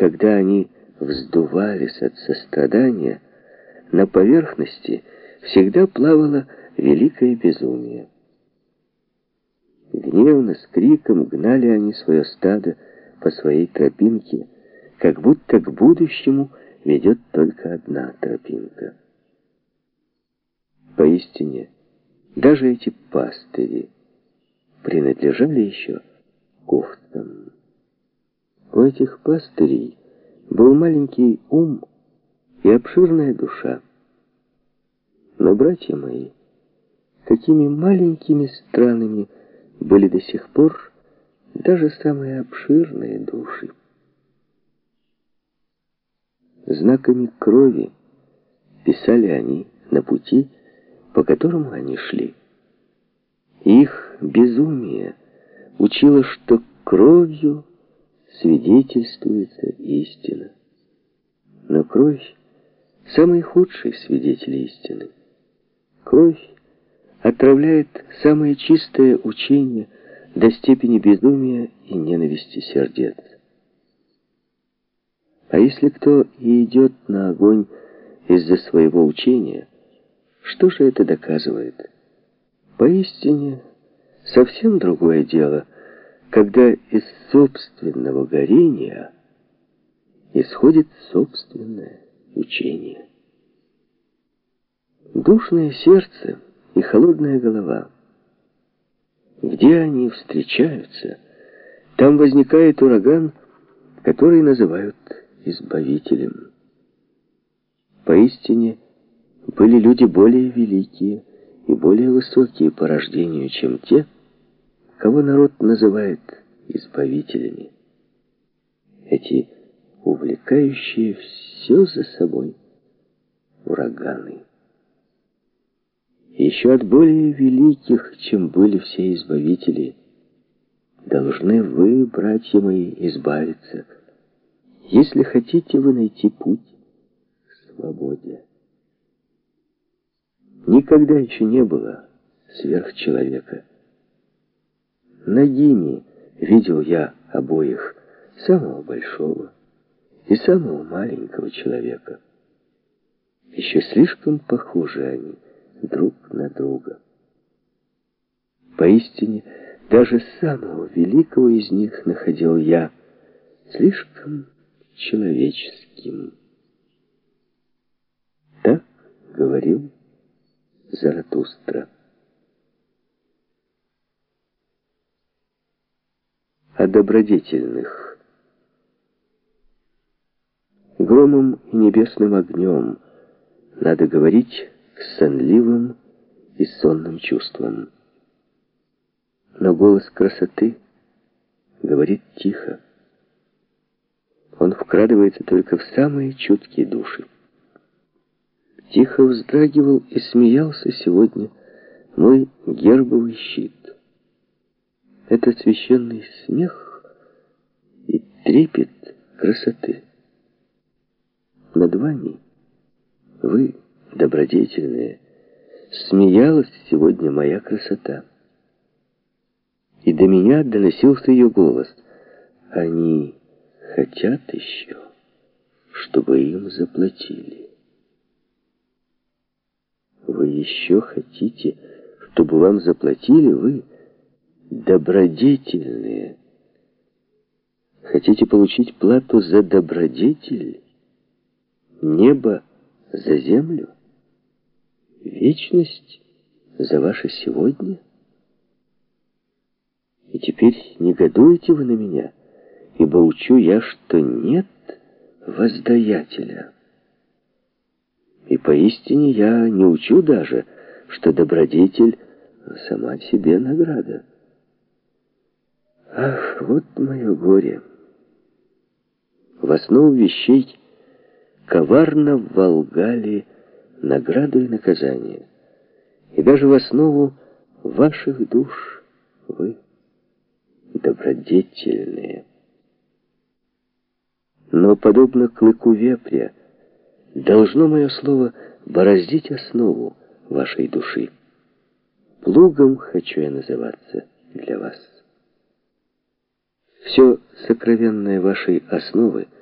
когда они вздувались от сострадания, на поверхности всегда плавало великое безумие. Гневно, с криком гнали они свое стадо по своей тропинке, как будто к будущему ведет только одна тропинка. Поистине, даже эти пастыри принадлежали еще к овцам. У этих пастырей был маленький ум и обширная душа. Но, братья мои, какими маленькими странами были до сих пор даже самые обширные души. Знаками крови писали они на пути, по которому они шли. Их безумие учило, что кровью свидетельствуется истина. Но кровь – самый худший свидетель истины. Кровь отравляет самое чистое учение до степени безумия и ненависти сердец. А если кто и идет на огонь из-за своего учения, что же это доказывает? Поистине, совсем другое дело, когда из собственного горения исходит собственное учение. Душное сердце и холодная голова. Где они встречаются, там возникает ураган, который называют избавителем. Поистине, были люди более великие и более высокие по рождению, чем те, кого народ называет избавителями. Эти увлекающие все за собой ураганы. Еще от более великих, чем были все избавители, должны вы, братья мои, избавиться, если хотите вы найти путь к свободе. Никогда еще не было сверхчеловека. На Гине видел я обоих, самого большого и самого маленького человека. Еще слишком похожи они друг на друга. Поистине, даже самого великого из них находил я слишком человеческим. Так говорил Заратустра. О добродетельных. Громом и небесным огнем надо говорить к сонливым и сонным чувствам. Но голос красоты говорит тихо. Он вкрадывается только в самые чуткие души. Тихо вздрагивал и смеялся сегодня мой гербовый щит. Это священный смех и трепет красоты. Над вами, вы, добродетельные, смеялась сегодня моя красота. И до меня доносился ее голос. Они хотят еще, чтобы им заплатили. Вы еще хотите, чтобы вам заплатили? Вы добродетельные. Хотите получить плату за добродетель? Небо за землю? Вечность за ваше сегодня? И теперь негодуете вы на меня, ибо учу я, что нет воздаятеля. И поистине я не учу даже, что добродетель сама себе награда. Ах, вот мое горе. В основу вещей коварно вволгали награду и наказание. И даже в основу ваших душ вы добродетельные. Но, подобно клыку вепря, должно мое слово бороздить основу вашей души. Плугом хочу я называться для вас. Все сокровенное вашей основы —